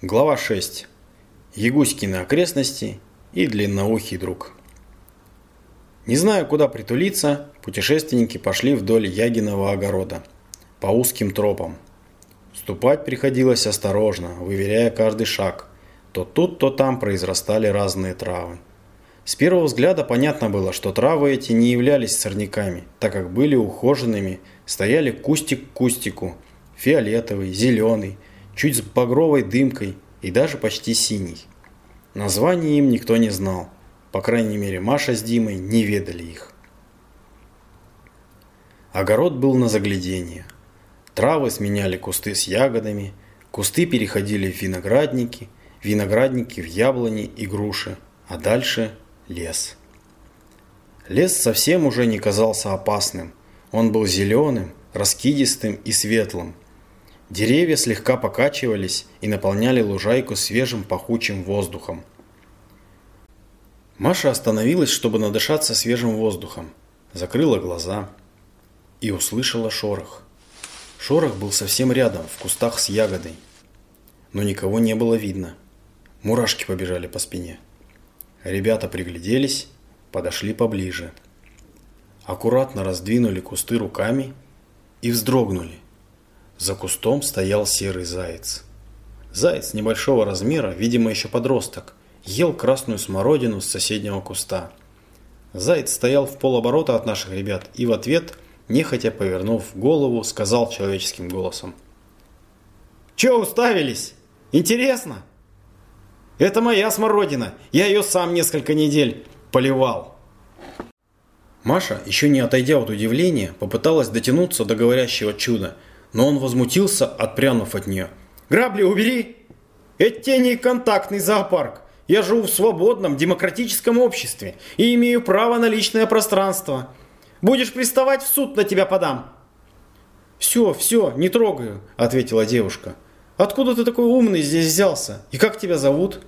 Глава 6. Ягуськины окрестности и длинноухий друг. Не зная, куда притулиться, путешественники пошли вдоль Ягиного огорода, по узким тропам. Ступать приходилось осторожно, выверяя каждый шаг. То тут, то там произрастали разные травы. С первого взгляда понятно было, что травы эти не являлись сорняками, так как были ухоженными, стояли кустик к кустику, фиолетовый, зеленый, чуть с багровой дымкой и даже почти синий. Названий им никто не знал. По крайней мере, Маша с Димой не ведали их. Огород был на заглядение. Травы сменяли кусты с ягодами, кусты переходили в виноградники, виноградники в яблони и груши, а дальше лес. Лес совсем уже не казался опасным. Он был зеленым, раскидистым и светлым – Деревья слегка покачивались и наполняли лужайку свежим пахучим воздухом. Маша остановилась, чтобы надышаться свежим воздухом, закрыла глаза и услышала шорох. Шорох был совсем рядом, в кустах с ягодой. Но никого не было видно. Мурашки побежали по спине. Ребята пригляделись, подошли поближе. Аккуратно раздвинули кусты руками и вздрогнули. За кустом стоял серый заяц. Заяц небольшого размера, видимо еще подросток, ел красную смородину с соседнего куста. Заяц стоял в полоборота от наших ребят и в ответ, нехотя повернув голову, сказал человеческим голосом. «Че уставились? Интересно?» «Это моя смородина, я ее сам несколько недель поливал». Маша, еще не отойдя от удивления, попыталась дотянуться до говорящего чуда – но он возмутился, отпрянув от нее. «Грабли убери! Это не контактный зоопарк. Я живу в свободном, демократическом обществе и имею право на личное пространство. Будешь приставать, в суд на тебя подам». «Все, все, не трогаю», – ответила девушка. «Откуда ты такой умный здесь взялся? И как тебя зовут?»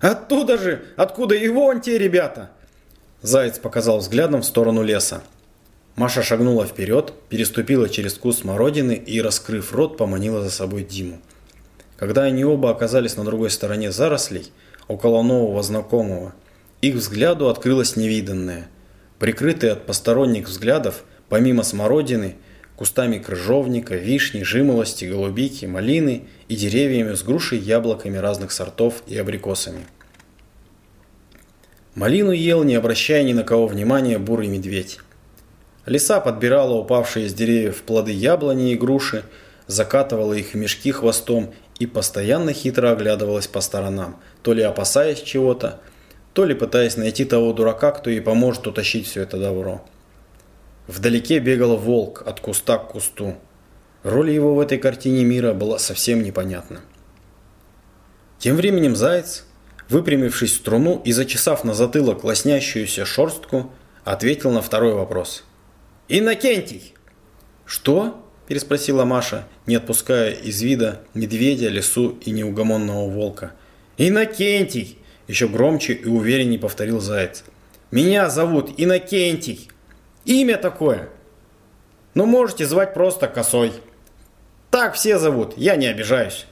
«Оттуда же, откуда и вон те ребята!» Заяц показал взглядом в сторону леса. Маша шагнула вперед, переступила через куст смородины и, раскрыв рот, поманила за собой Диму. Когда они оба оказались на другой стороне зарослей, около нового знакомого, их взгляду открылось невиданное. Прикрытые от посторонних взглядов, помимо смородины, кустами крыжовника, вишни, жимолости, голубики, малины и деревьями с грушей, яблоками разных сортов и абрикосами. Малину ел, не обращая ни на кого внимания, бурый медведь. Лиса подбирала упавшие с деревьев плоды яблони и груши, закатывала их в мешки хвостом и постоянно хитро оглядывалась по сторонам, то ли опасаясь чего-то, то ли пытаясь найти того дурака, кто ей поможет утащить все это добро. Вдалеке бегал волк от куста к кусту. Роль его в этой картине мира была совсем непонятна. Тем временем заяц, выпрямившись в струну и зачесав на затылок лоснящуюся шорстку, ответил на второй вопрос – «Иннокентий!» «Что?» – переспросила Маша, не отпуская из вида медведя, лесу и неугомонного волка. «Иннокентий!» – еще громче и увереннее повторил заяц. «Меня зовут Иннокентий! Имя такое! Но можете звать просто Косой. Так все зовут, я не обижаюсь.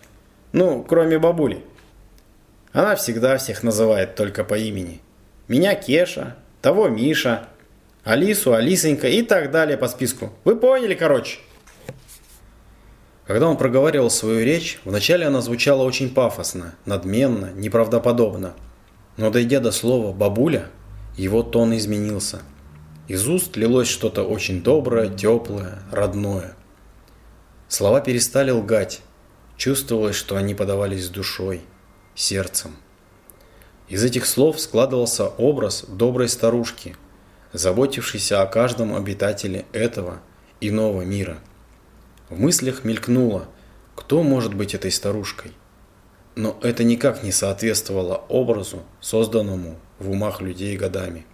Ну, кроме бабули. Она всегда всех называет только по имени. Меня Кеша, того Миша, Алису, Алисонька и так далее по списку. Вы поняли, короче? Когда он проговаривал свою речь, вначале она звучала очень пафосно, надменно, неправдоподобно. Но дойдя до слова «бабуля», его тон изменился. Из уст лилось что-то очень доброе, теплое, родное. Слова перестали лгать. Чувствовалось, что они подавались душой, сердцем. Из этих слов складывался образ доброй старушки – заботившийся о каждом обитателе этого иного мира. В мыслях мелькнуло, кто может быть этой старушкой. Но это никак не соответствовало образу, созданному в умах людей годами.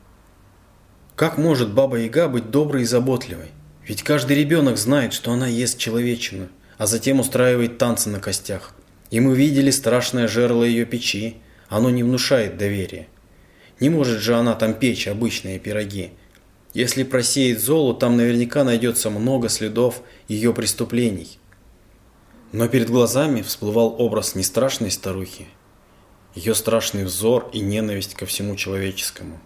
Как может Баба-Яга быть доброй и заботливой? Ведь каждый ребенок знает, что она ест человечину, а затем устраивает танцы на костях. И мы видели страшное жерло ее печи, оно не внушает доверия. Не может же она там печь обычные пироги. Если просеять золу, там наверняка найдется много следов ее преступлений. Но перед глазами всплывал образ не страшной старухи, ее страшный взор и ненависть ко всему человеческому,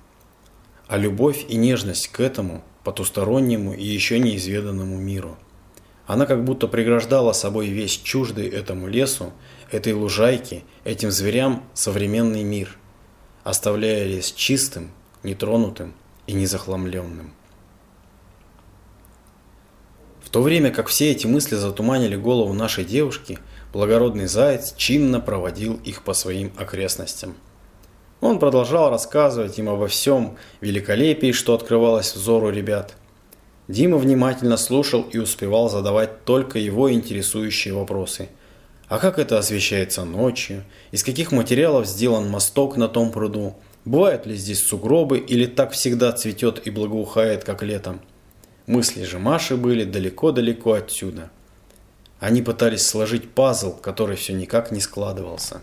а любовь и нежность к этому потустороннему и еще неизведанному миру. Она как будто преграждала собой весь чуждый этому лесу, этой лужайке, этим зверям современный мир, оставляя лес чистым, нетронутым и незахламленным. В то время как все эти мысли затуманили голову нашей девушки, благородный заяц чинно проводил их по своим окрестностям. Он продолжал рассказывать им обо всем великолепии, что открывалось взору ребят. Дима внимательно слушал и успевал задавать только его интересующие вопросы. А как это освещается ночью? Из каких материалов сделан мосток на том пруду? Бывают ли здесь сугробы или так всегда цветет и благоухает, как летом? Мысли же Маши были далеко-далеко отсюда. Они пытались сложить пазл, который все никак не складывался.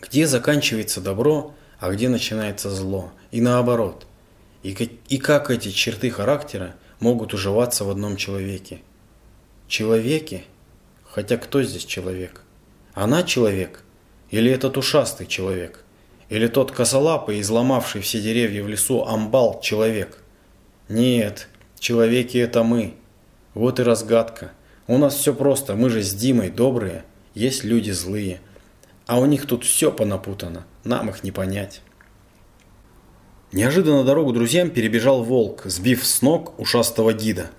Где заканчивается добро, а где начинается зло? И наоборот. И, и как эти черты характера могут уживаться в одном человеке? Человеке? Хотя кто здесь человек? Она человек? Или этот ушастый человек? Или тот косолапый, изломавший все деревья в лесу амбал человек? Нет, человеки это мы. Вот и разгадка. У нас все просто, мы же с Димой добрые, есть люди злые. А у них тут все понапутано, нам их не понять. Неожиданно дорогу друзьям перебежал волк, сбив с ног ушастого гида.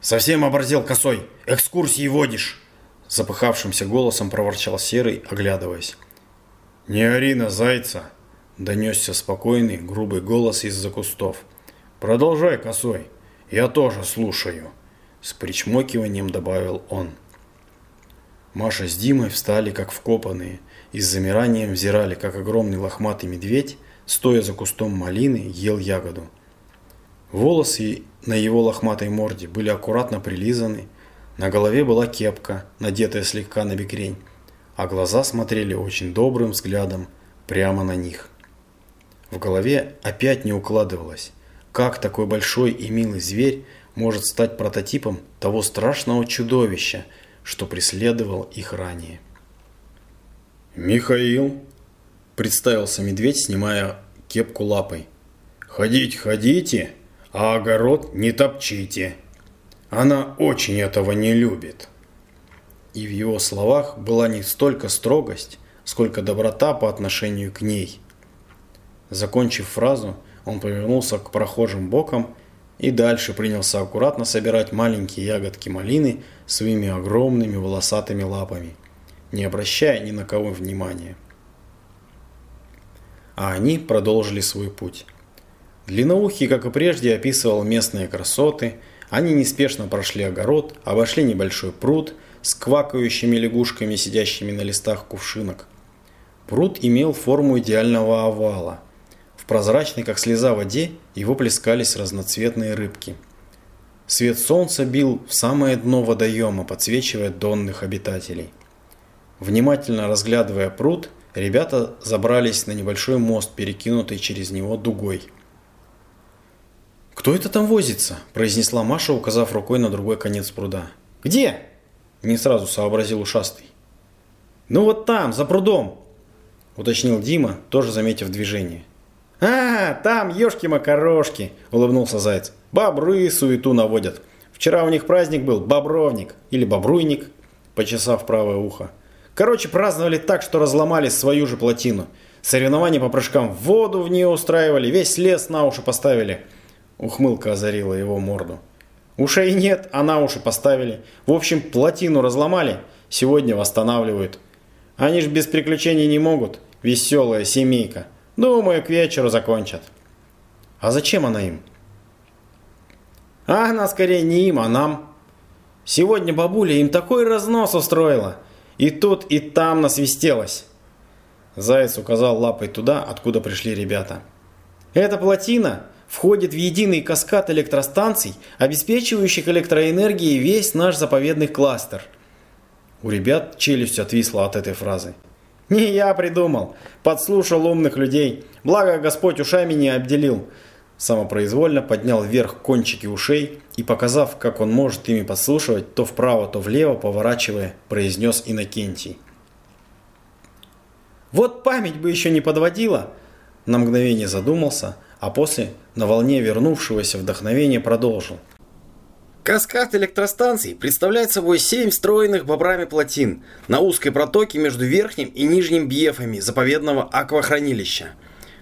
«Совсем оборзел косой! Экскурсии водишь!» Запыхавшимся голосом проворчал Серый, оглядываясь. «Не ори на зайца!» Донесся спокойный, грубый голос из-за кустов. «Продолжай, косой, я тоже слушаю», – с причмокиванием добавил он. Маша с Димой встали как вкопанные и с замиранием взирали, как огромный лохматый медведь, стоя за кустом малины, ел ягоду. Волосы на его лохматой морде были аккуратно прилизаны, на голове была кепка, надетая слегка на бекрень, а глаза смотрели очень добрым взглядом прямо на них. В голове опять не укладывалось, как такой большой и милый зверь может стать прототипом того страшного чудовища, что преследовал их ранее? «Михаил!» – представился медведь, снимая кепку лапой. «Ходить ходите, а огород не топчите. Она очень этого не любит». И в его словах была не столько строгость, сколько доброта по отношению к ней. Закончив фразу, он повернулся к прохожим боком и дальше принялся аккуратно собирать маленькие ягодки малины своими огромными волосатыми лапами, не обращая ни на кого внимания. А они продолжили свой путь. Длинноухий, как и прежде, описывал местные красоты. Они неспешно прошли огород, обошли небольшой пруд с квакающими лягушками, сидящими на листах кувшинок. Пруд имел форму идеального овала – прозрачной, как слеза воде, его плескались разноцветные рыбки. Свет солнца бил в самое дно водоема, подсвечивая донных обитателей. Внимательно разглядывая пруд, ребята забрались на небольшой мост, перекинутый через него дугой. «Кто это там возится?» – произнесла Маша, указав рукой на другой конец пруда. «Где?» – не сразу сообразил ушастый. «Ну вот там, за прудом!» – уточнил Дима, тоже заметив движение. «А, там ешки-макарошки!» – улыбнулся Заяц. «Бобры суету наводят. Вчера у них праздник был, бобровник или бобруйник», – почесав правое ухо. «Короче, праздновали так, что разломали свою же плотину. Соревнования по прыжкам в воду в нее устраивали, весь лес на уши поставили». Ухмылка озарила его морду. «Ушей нет, а на уши поставили. В общем, плотину разломали, сегодня восстанавливают. Они ж без приключений не могут. Веселая семейка». Думаю, к вечеру закончат. А зачем она им? А она скорее не им, а нам. Сегодня бабуля им такой разнос устроила. И тут, и там насвистелась. Заяц указал лапой туда, откуда пришли ребята. Эта плотина входит в единый каскад электростанций, обеспечивающих электроэнергией весь наш заповедный кластер. У ребят челюсть отвисла от этой фразы. Не я придумал. Подслушал умных людей. Благо Господь ушами не обделил. самопроизвольно поднял вверх кончики ушей и, показав, как он может ими подслушивать, то вправо, то влево, поворачивая, произнес Иннокентий. «Вот память бы еще не подводила!» На мгновение задумался, а после, на волне вернувшегося вдохновения, продолжил. Каскад электростанций представляет собой семь встроенных бобрами плотин на узкой протоке между верхним и нижним бьефами заповедного аквахранилища –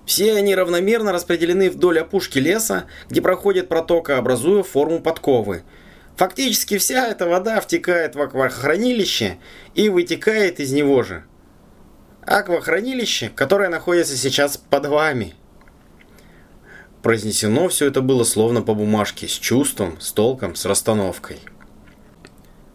все они равномерно распределены вдоль опушки леса, где проходит протока, образуя форму подковы. Фактически вся эта вода втекает в аквахранилище и вытекает из него же. Аквахранилище, которое находится сейчас под вами. Произнесено все это было словно по бумажке, с чувством, с толком, с расстановкой.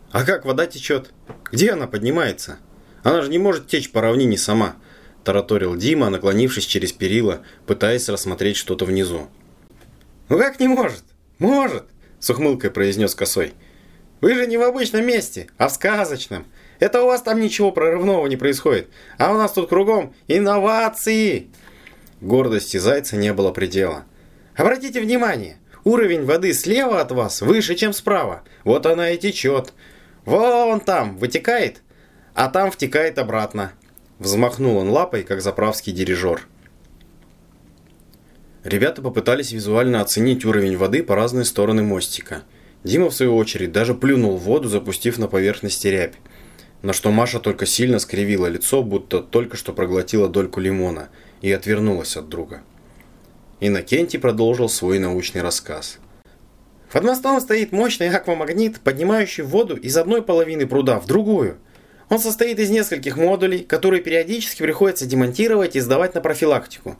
А как вода течет? Где она поднимается? Она же не может течь по равнине сама – тараторил Дима, наклонившись через перила, пытаясь рассмотреть что-то внизу. «Ну как не может? Может!» – с ухмылкой произнес Косой. «Вы же не в обычном месте, а в сказочном. Это у вас там ничего прорывного не происходит, а у нас тут кругом инновации!» Гордости Зайца не было предела. «Обратите внимание, уровень воды слева от вас выше, чем справа. Вот она и течет. Вон там вытекает, а там втекает обратно. Взмахнул он лапой, как заправский дирижер. Ребята попытались визуально оценить уровень воды по разные стороны мостика. Дима, в свою очередь, даже плюнул в воду, запустив на поверхности рябь. На что Маша только сильно скривила лицо, будто только что проглотила дольку лимона, и отвернулась от друга. Иннокентий продолжил свой научный рассказ. Под мостом стоит мощный аквамагнит, поднимающий воду из одной половины пруда в другую – он состоит из нескольких модулей, которые периодически приходится демонтировать и сдавать на профилактику.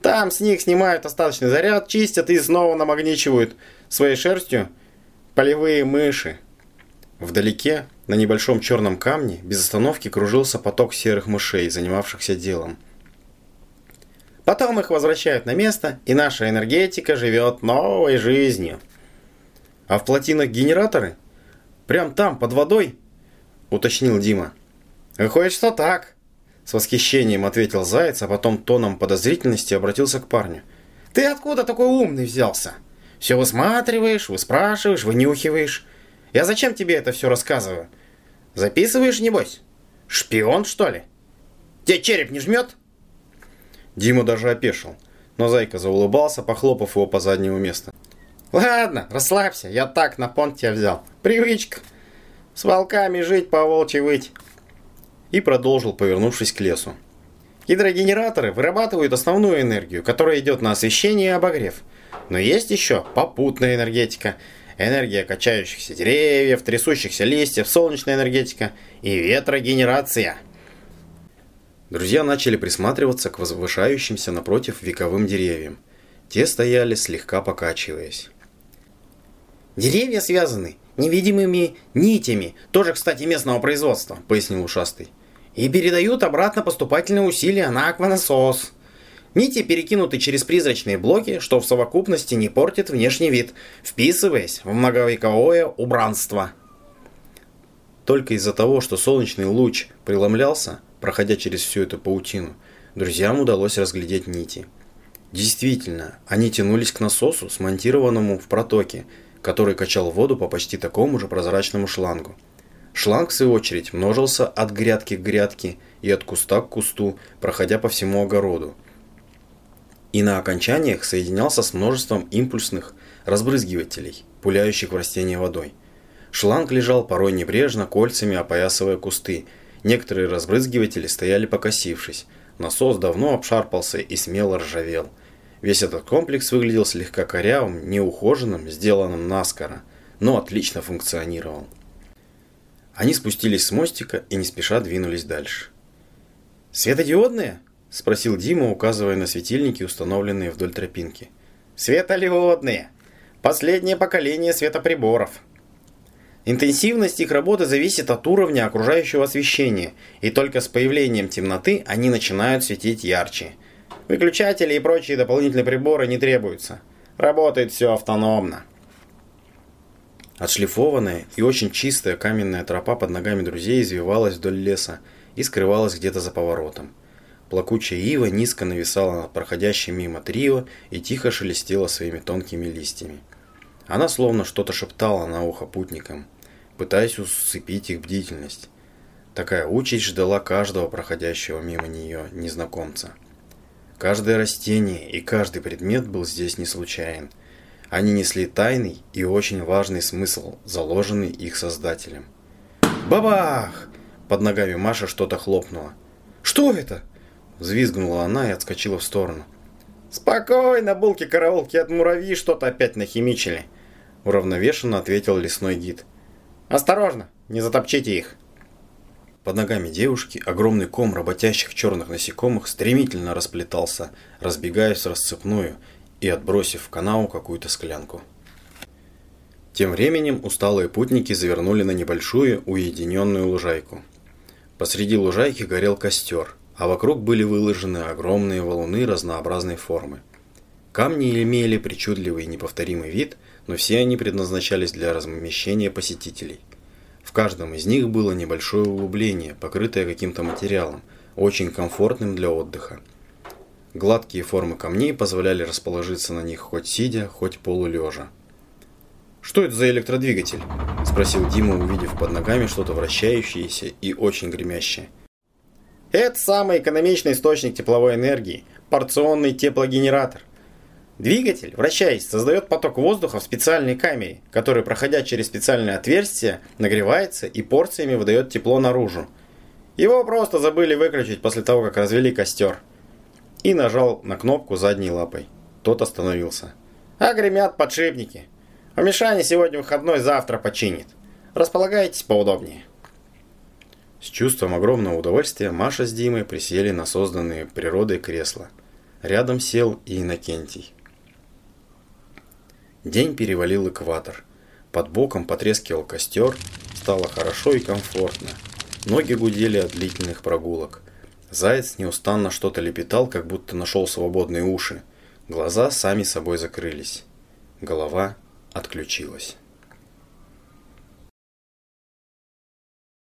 Там с них снимают остаточный заряд, чистят и снова намагничивают своей шерстью полевые мыши. Вдалеке, на небольшом черном камне, без остановки кружился поток серых мышей, занимавшихся делом. Потом их возвращают на место, и наша энергетика живет новой жизнью. А в плотинах генераторы? Прям там, под водой? уточнил Дима. «Выходит, что так», – с восхищением ответил Заяц, а потом тоном подозрительности обратился к парню. «Ты откуда такой умный взялся? Все высматриваешь, выспрашиваешь, вынюхиваешь. Я зачем тебе это все рассказываю? Записываешь, небось? Шпион, что ли? Тебе череп не жмет?» Дима даже опешил, но Зайка заулыбался, похлопав его по заднему месту. «Ладно, расслабься, я так на понт тебя взял. Привычка». С волками жить, по волчьи выть. И продолжил, повернувшись к лесу. Гидрогенераторы вырабатывают основную энергию, которая идет на освещение и обогрев. Но есть еще попутная энергетика, энергия качающихся деревьев, трясущихся листьев, солнечная энергетика и ветрогенерация. Друзья начали присматриваться к возвышающимся напротив вековым деревьям. Те стояли, слегка покачиваясь. «Деревья связаны невидимыми нитями, тоже, кстати, местного производства», — пояснил ушастый. «И передают обратно поступательные усилия на акванасос. Нити перекинуты через призрачные блоки, что в совокупности не портит внешний вид, вписываясь в многовековое убранство». Только из-за того, что солнечный луч преломлялся, проходя через всю эту паутину, друзьям удалось разглядеть нити. Действительно, они тянулись к насосу, смонтированному в протоке, который качал воду по почти такому же прозрачному шлангу. Шланг, в свою очередь, множился от грядки к грядке и от куста к кусту, проходя по всему огороду. И на окончаниях соединялся с множеством импульсных разбрызгивателей, пуляющих в растения водой. Шланг лежал порой небрежно, кольцами опоясывая кусты. Некоторые разбрызгиватели стояли покосившись. Насос давно обшарпался и смело ржавел – Весь этот комплекс выглядел слегка корявым, неухоженным, сделанным наскоро, но отлично функционировал. Они спустились с мостика и не спеша двинулись дальше. «Светодиодные?» – спросил Дима, указывая на светильники, установленные вдоль тропинки. «Светодиодные! Последнее поколение светоприборов!» Интенсивность их работы зависит от уровня окружающего освещения, и только с появлением темноты они начинают светить ярче – Выключатели и прочие дополнительные приборы не требуются. Работает все автономно. Отшлифованная и очень чистая каменная тропа под ногами друзей извивалась вдоль леса и скрывалась где-то за поворотом. Плакучая ива низко нависала над проходящим мимо трио и тихо шелестела своими тонкими листьями. Она словно что-то шептала на ухо путникам, пытаясь усыпить их бдительность. Такая участь ждала каждого проходящего мимо нее незнакомца. Каждое растение и каждый предмет был здесь не случайен. Они несли тайный и очень важный смысл, заложенный их создателем. «Бабах!» Под ногами Маша что-то хлопнуло. «Что это?» Взвизгнула она и отскочила в сторону. «Спокойно, булки-караулки, от муравьи что-то опять нахимичили!» Уравновешенно ответил лесной гид. «Осторожно, не затопчите их!» Под ногами девушки огромный ком работящих черных насекомых стремительно расплетался, разбегаясь расцепную и отбросив в канаву какую-то склянку. Тем временем усталые путники завернули на небольшую уединенную лужайку. Посреди лужайки горел костер, а вокруг были выложены огромные валуны разнообразной формы. Камни имели причудливый и неповторимый вид, но все они предназначались для размещения посетителей – в каждом из них было небольшое углубление, покрытое каким-то материалом, очень комфортным для отдыха. Гладкие формы камней позволяли расположиться на них хоть сидя, хоть полулежа. «Что это за электродвигатель?» – спросил Дима, увидев под ногами что-то вращающееся и очень гремящее. «Это самый экономичный источник тепловой энергии – порционный теплогенератор. Двигатель, вращаясь, создает поток воздуха в специальной камере, который, проходя через специальное отверстие, нагревается и порциями выдает тепло наружу. Его просто забыли выключить после того, как развели костер. И нажал на кнопку задней лапой. Тот остановился. А гремят подшипники. А Мишаня сегодня выходной, завтра починит. Располагайтесь поудобнее. С чувством огромного удовольствия Маша с Димой присели на созданные природой кресла. Рядом сел и Иннокентий. День перевалил экватор. Под боком потрескивал костер, стало хорошо и комфортно. Ноги гудели от длительных прогулок. Заяц неустанно что-то лепетал, как будто нашел свободные уши. Глаза сами собой закрылись. Голова отключилась.